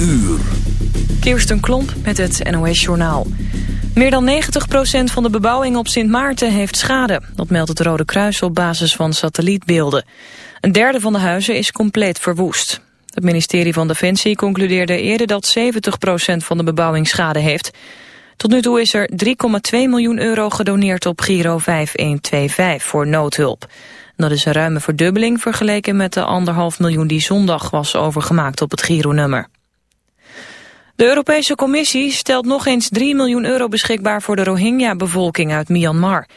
uur. Kirsten Klomp met het NOS-journaal. Meer dan 90% van de bebouwing op Sint Maarten heeft schade. Dat meldt het Rode Kruis op basis van satellietbeelden. Een derde van de huizen is compleet verwoest. Het ministerie van Defensie concludeerde eerder dat 70% van de bebouwing schade heeft. Tot nu toe is er 3,2 miljoen euro gedoneerd op Giro 5125 voor noodhulp. Dat is een ruime verdubbeling vergeleken met de anderhalf miljoen die zondag was overgemaakt op het Giro-nummer. De Europese Commissie stelt nog eens 3 miljoen euro beschikbaar voor de Rohingya-bevolking uit Myanmar.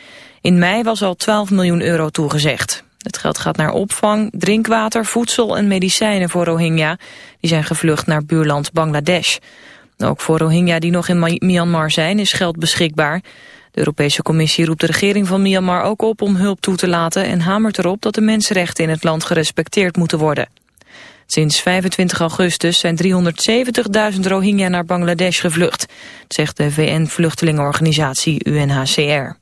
In mei was al 12 miljoen euro toegezegd. Het geld gaat naar opvang, drinkwater, voedsel en medicijnen voor Rohingya. Die zijn gevlucht naar buurland Bangladesh. Ook voor Rohingya die nog in Myanmar zijn is geld beschikbaar. De Europese Commissie roept de regering van Myanmar ook op om hulp toe te laten... en hamert erop dat de mensenrechten in het land gerespecteerd moeten worden. Sinds 25 augustus zijn 370.000 Rohingya naar Bangladesh gevlucht, zegt de VN-vluchtelingenorganisatie UNHCR.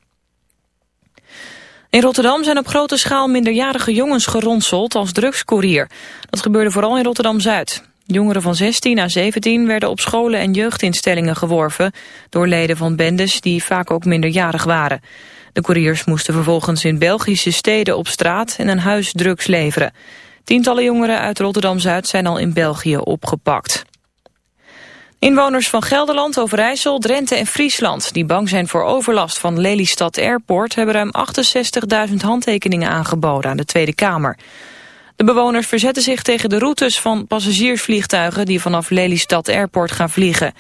In Rotterdam zijn op grote schaal minderjarige jongens geronseld als drugscourier. Dat gebeurde vooral in Rotterdam-Zuid. Jongeren van 16 à 17 werden op scholen en jeugdinstellingen geworven... door leden van bendes die vaak ook minderjarig waren. De couriers moesten vervolgens in Belgische steden op straat en een huis drugs leveren. Tientallen jongeren uit Rotterdam-Zuid zijn al in België opgepakt. Inwoners van Gelderland, Overijssel, Drenthe en Friesland... die bang zijn voor overlast van Lelystad Airport... hebben ruim 68.000 handtekeningen aangeboden aan de Tweede Kamer. De bewoners verzetten zich tegen de routes van passagiersvliegtuigen... die vanaf Lelystad Airport gaan vliegen.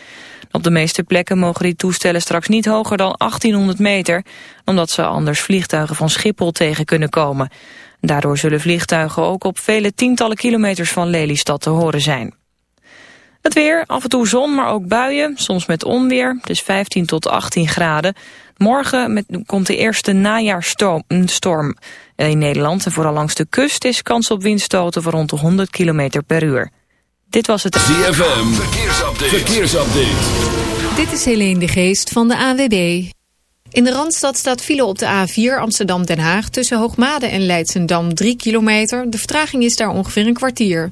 Op de meeste plekken mogen die toestellen straks niet hoger dan 1800 meter... omdat ze anders vliegtuigen van Schiphol tegen kunnen komen. Daardoor zullen vliegtuigen ook op vele tientallen kilometers van Lelystad te horen zijn. Het weer, af en toe zon, maar ook buien, soms met onweer, dus 15 tot 18 graden. Morgen met, komt de eerste najaarstorm in Nederland. En vooral langs de kust is kans op windstoten van rond de 100 km per uur. Dit was het... ZFM, verkeersupdate. verkeersupdate. Dit is Helene de Geest van de AWB. In de Randstad staat file op de A4 Amsterdam-Den Haag... tussen Hoogmade en Leidsendam 3 kilometer. De vertraging is daar ongeveer een kwartier.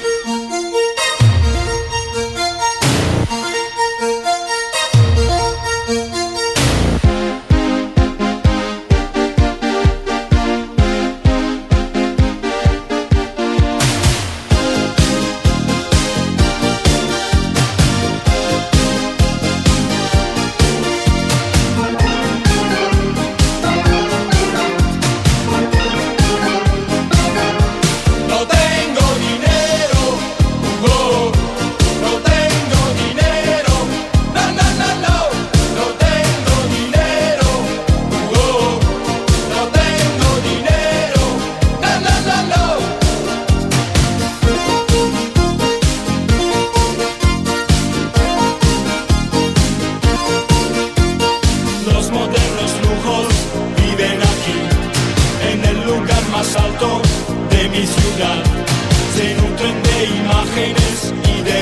se nutren de imágenes y de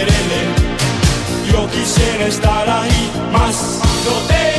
Yo quisiera estar ahí más. No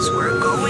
because we're going.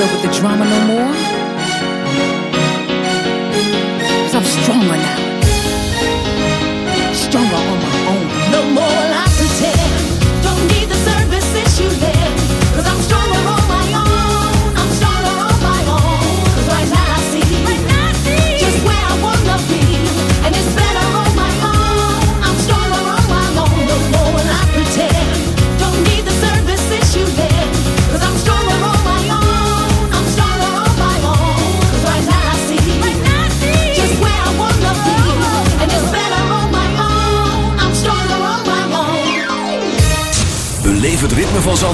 put up with the drama no more?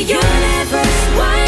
universe. Why?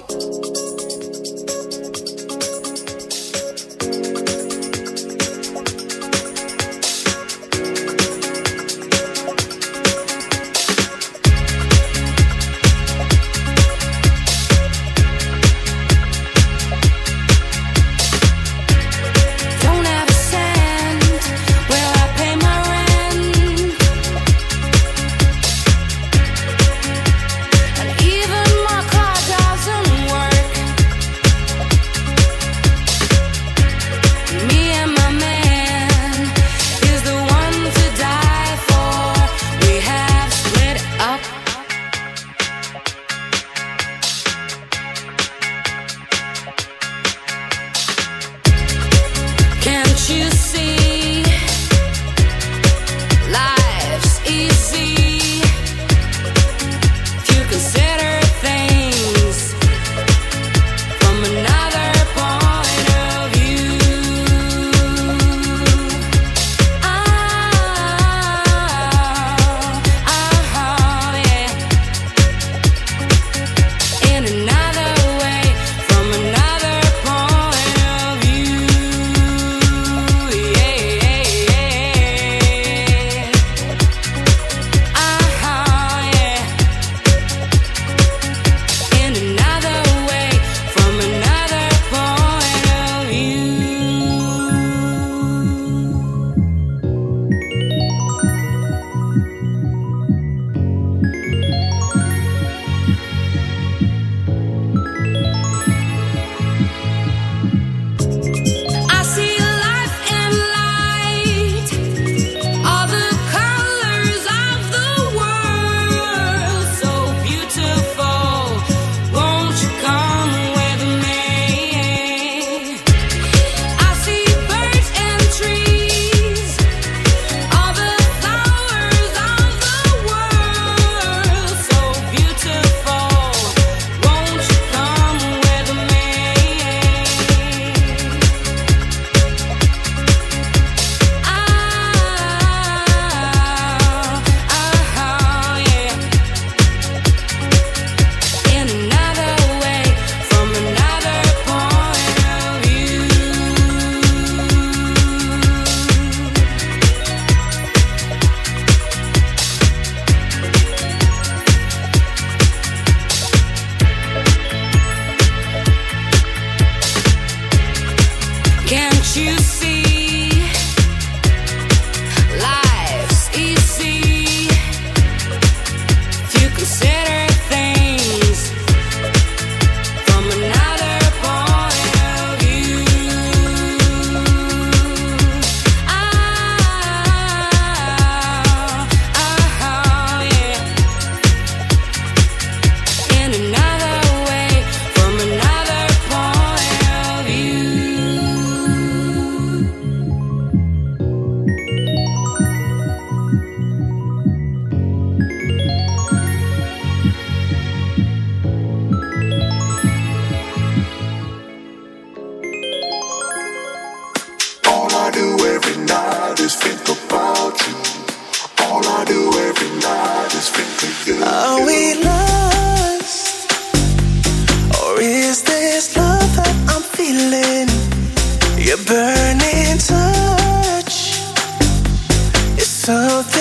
fuck. Is this love that I'm feeling? Your burning touch is something.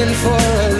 Looking for a